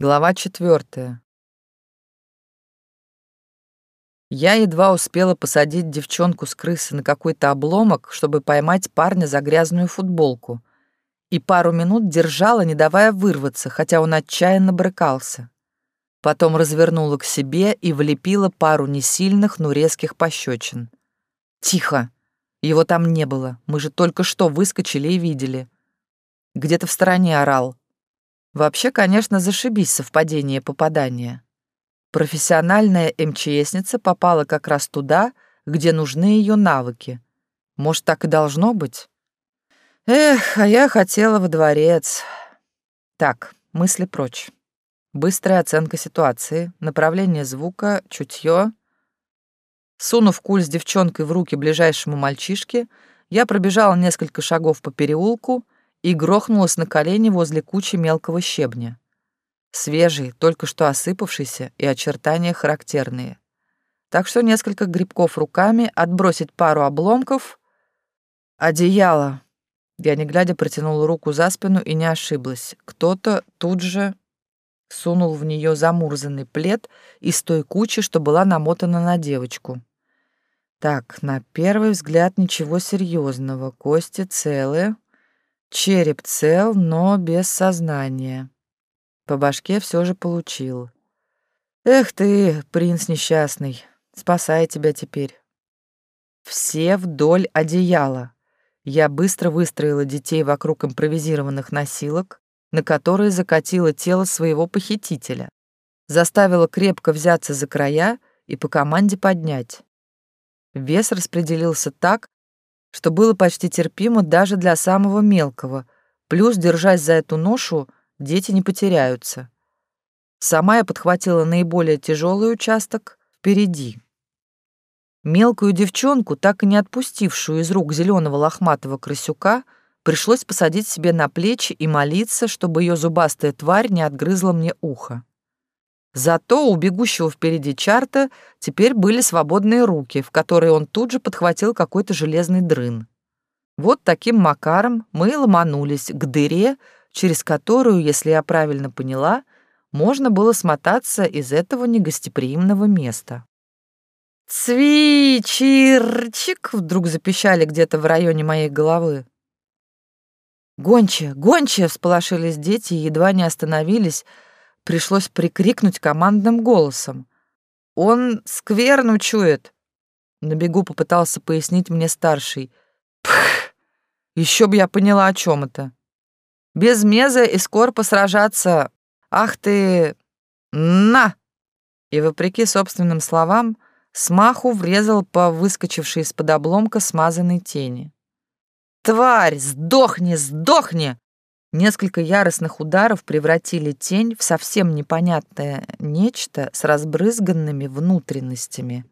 Глава четвертая. Я едва успела посадить девчонку с крысы на какой-то обломок, чтобы поймать парня за грязную футболку, и пару минут держала, не давая вырваться, хотя он отчаянно брыкался. Потом развернула к себе и влепила пару несильных, но резких пощечин. «Тихо! Его там не было, мы же только что выскочили и видели. Где-то в стороне орал, Вообще, конечно, зашибись совпадение попадания. Профессиональная МЧСница попала как раз туда, где нужны ее навыки. Может, так и должно быть? Эх, а я хотела во дворец. Так, мысли прочь. Быстрая оценка ситуации, направление звука, чутье. Сунув куль с девчонкой в руки ближайшему мальчишке, я пробежала несколько шагов по переулку — и грохнулась на колени возле кучи мелкого щебня. Свежий, только что осыпавшийся и очертания характерные. Так что несколько грибков руками, отбросить пару обломков. Одеяло. Я не глядя протянула руку за спину и не ошиблась. Кто-то тут же сунул в нее замурзанный плед из той кучи, что была намотана на девочку. Так, на первый взгляд ничего серьезного, кости целые, Череп цел, но без сознания. По башке все же получил. Эх ты, принц несчастный, спасай тебя теперь. Все вдоль одеяла. Я быстро выстроила детей вокруг импровизированных носилок, на которые закатила тело своего похитителя. Заставила крепко взяться за края и по команде поднять. Вес распределился так, что было почти терпимо даже для самого мелкого, плюс, держась за эту ношу, дети не потеряются. Сама я подхватила наиболее тяжелый участок впереди. Мелкую девчонку, так и не отпустившую из рук зеленого лохматого крысюка, пришлось посадить себе на плечи и молиться, чтобы ее зубастая тварь не отгрызла мне ухо. Зато у бегущего впереди чарта теперь были свободные руки, в которые он тут же подхватил какой-то железный дрын. Вот таким макаром мы ломанулись к дыре, через которую, если я правильно поняла, можно было смотаться из этого негостеприимного места. «Цвичирчик!» — вдруг запищали где-то в районе моей головы. «Гончая! Гончая!» — всполошились дети и едва не остановились, Пришлось прикрикнуть командным голосом. «Он скверну чует!» На бегу попытался пояснить мне старший. «Пх! Еще бы я поняла, о чем это. Без меза и скорпа сражаться. Ах ты... На!» И, вопреки собственным словам, смаху врезал по выскочившей из-под обломка смазанной тени. «Тварь, сдохни, сдохни!» Несколько яростных ударов превратили тень в совсем непонятное нечто с разбрызганными внутренностями,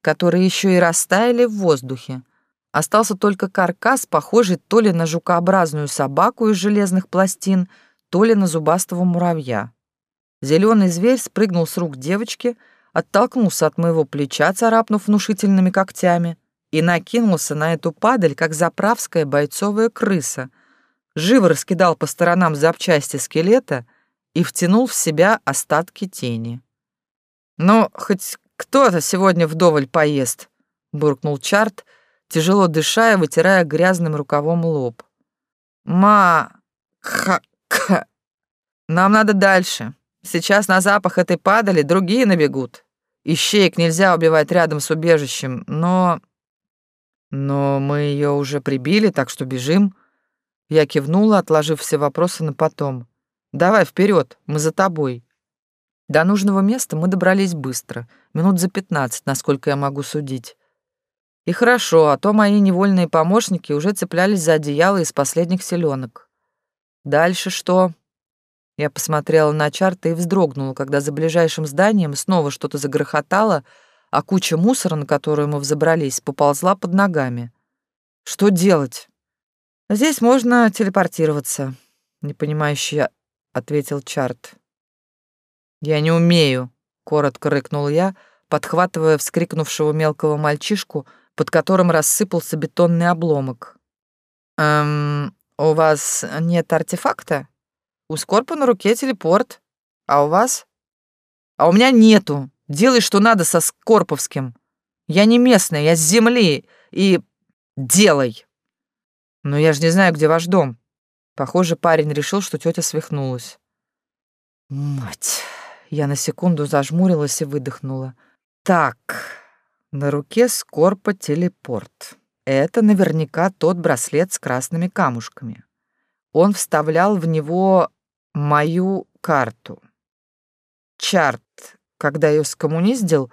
которые еще и растаяли в воздухе. Остался только каркас, похожий то ли на жукообразную собаку из железных пластин, то ли на зубастого муравья. Зеленый зверь спрыгнул с рук девочки, оттолкнулся от моего плеча, царапнув внушительными когтями, и накинулся на эту падаль, как заправская бойцовая крыса — живо раскидал по сторонам запчасти скелета и втянул в себя остатки тени. «Ну, хоть кто-то сегодня вдоволь поест», — буркнул Чарт, тяжело дыша и вытирая грязным рукавом лоб. «Ма... ха... ха... Нам надо дальше. Сейчас на запах этой падали другие набегут. Ищеек нельзя убивать рядом с убежищем, но... Но мы ее уже прибили, так что бежим», я кивнула, отложив все вопросы на потом. «Давай вперед, мы за тобой». До нужного места мы добрались быстро, минут за пятнадцать, насколько я могу судить. И хорошо, а то мои невольные помощники уже цеплялись за одеяло из последних селенок. Дальше что? Я посмотрела на чарты и вздрогнула, когда за ближайшим зданием снова что-то загрохотало, а куча мусора, на которую мы взобрались, поползла под ногами. Что делать? «Здесь можно телепортироваться», — непонимающе ответил Чарт. «Я не умею», — коротко рыкнул я, подхватывая вскрикнувшего мелкого мальчишку, под которым рассыпался бетонный обломок. «Эм, у вас нет артефакта? У Скорпа на руке телепорт. А у вас? А у меня нету. Делай, что надо со Скорповским. Я не местная, я с земли. И делай. Но я же не знаю, где ваш дом. Похоже, парень решил, что тетя свихнулась. Мать. Я на секунду зажмурилась и выдохнула. Так, на руке Скорпа телепорт. Это наверняка тот браслет с красными камушками. Он вставлял в него мою карту. Чарт, когда ее скоммуниздил,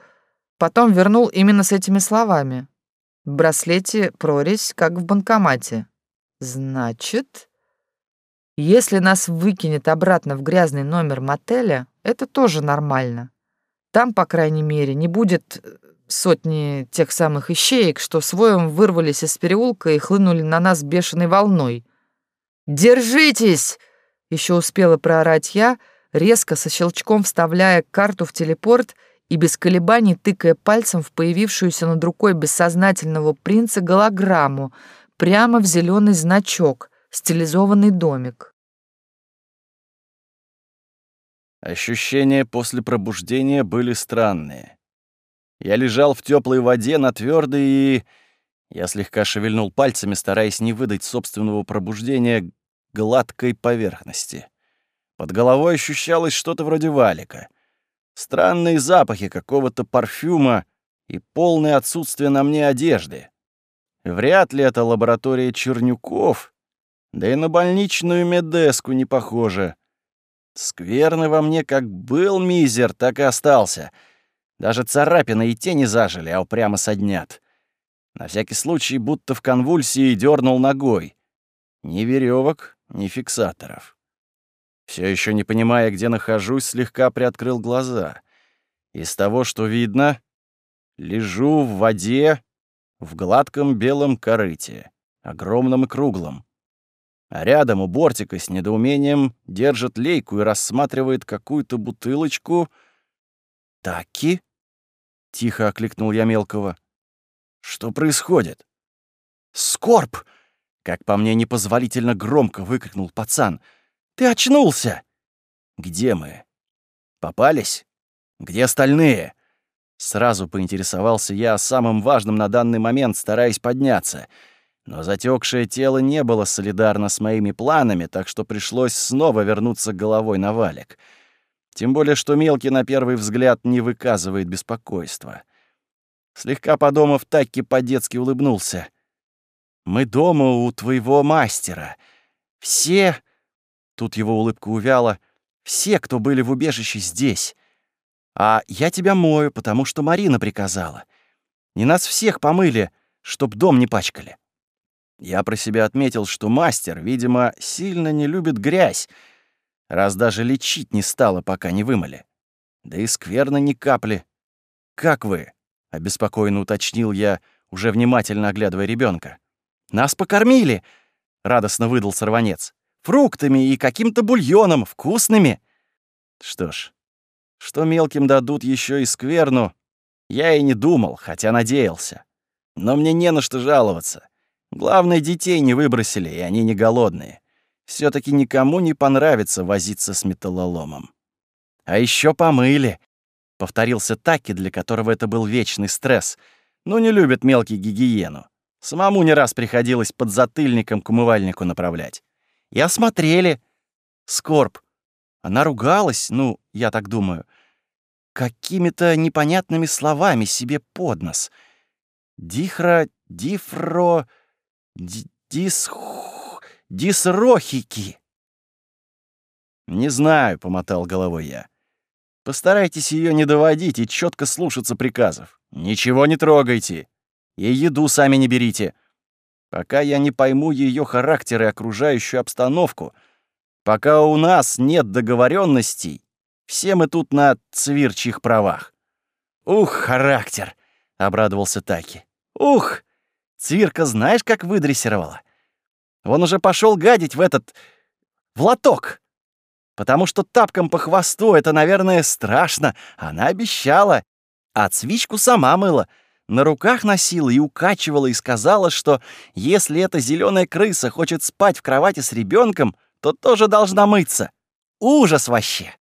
потом вернул именно с этими словами. В браслете прорезь, как в банкомате. Значит, если нас выкинет обратно в грязный номер мотеля, это тоже нормально. Там, по крайней мере, не будет э, сотни тех самых ищеек, что своем вырвались из переулка и хлынули на нас бешеной волной. «Держитесь!» — еще успела проорать я, резко со щелчком вставляя карту в телепорт и без колебаний тыкая пальцем в появившуюся над рукой бессознательного принца голограмму, прямо в зеленый значок, стилизованный домик. Ощущения после пробуждения были странные. Я лежал в теплой воде на твердой и... Я слегка шевельнул пальцами, стараясь не выдать собственного пробуждения гладкой поверхности. Под головой ощущалось что-то вроде валика. Странные запахи какого-то парфюма и полное отсутствие на мне одежды. Вряд ли это лаборатория Чернюков, да и на больничную медеску не похоже. Скверны во мне как был мизер, так и остался. Даже царапины и тени зажили, а упрямо соднят. На всякий случай, будто в конвульсии дернул ногой. Ни веревок, ни фиксаторов. Все еще не понимая, где нахожусь, слегка приоткрыл глаза. Из того, что видно, лежу в воде в гладком белом корыте, огромном и круглом. А рядом у бортика с недоумением держит лейку и рассматривает какую-то бутылочку. «Таки?» — тихо окликнул я мелкого. «Что происходит?» «Скорб!» — как по мне непозволительно громко выкрикнул пацан. «Ты очнулся!» «Где мы?» «Попались? Где остальные?» Сразу поинтересовался я самым важным на данный момент, стараясь подняться — но затекшее тело не было солидарно с моими планами, так что пришлось снова вернуться головой на валик. Тем более, что мелкий на первый взгляд не выказывает беспокойства. Слегка подумав, Такки по-детски улыбнулся. «Мы дома у твоего мастера. Все...» Тут его улыбка увяла. «Все, кто были в убежище здесь. А я тебя мою, потому что Марина приказала. Не нас всех помыли, чтоб дом не пачкали». Я про себя отметил, что мастер, видимо, сильно не любит грязь, раз даже лечить не стало, пока не вымыли. Да и скверно ни капли. «Как вы?» — обеспокоенно уточнил я, уже внимательно оглядывая ребенка. «Нас покормили!» — радостно выдал сорванец. «Фруктами и каким-то бульоном, вкусными!» Что ж, что мелким дадут еще и скверну, я и не думал, хотя надеялся. Но мне не на что жаловаться. Главное, детей не выбросили, и они не голодные. все таки никому не понравится возиться с металлоломом. А еще помыли. Повторился Таки, для которого это был вечный стресс. Ну, не любит мелкий гигиену. Самому не раз приходилось под затыльником к умывальнику направлять. И осмотрели. Скорб. Она ругалась, ну, я так думаю, какими-то непонятными словами себе под нос. Дихро, дифро... Дис... Дисрохики. Не знаю, помотал головой я. Постарайтесь ее не доводить и четко слушаться приказов. Ничего не трогайте. И еду сами не берите. Пока я не пойму ее характер и окружающую обстановку, пока у нас нет договоренностей, все мы тут на цвирчих правах. Ух, характер, обрадовался Таки. Ух, Цирка знаешь, как выдрессировала? Он уже пошел гадить в этот... в лоток. Потому что тапком по хвосту — это, наверное, страшно. Она обещала. А цвичку сама мыла. На руках носила и укачивала, и сказала, что если эта зеленая крыса хочет спать в кровати с ребенком, то тоже должна мыться. Ужас вообще!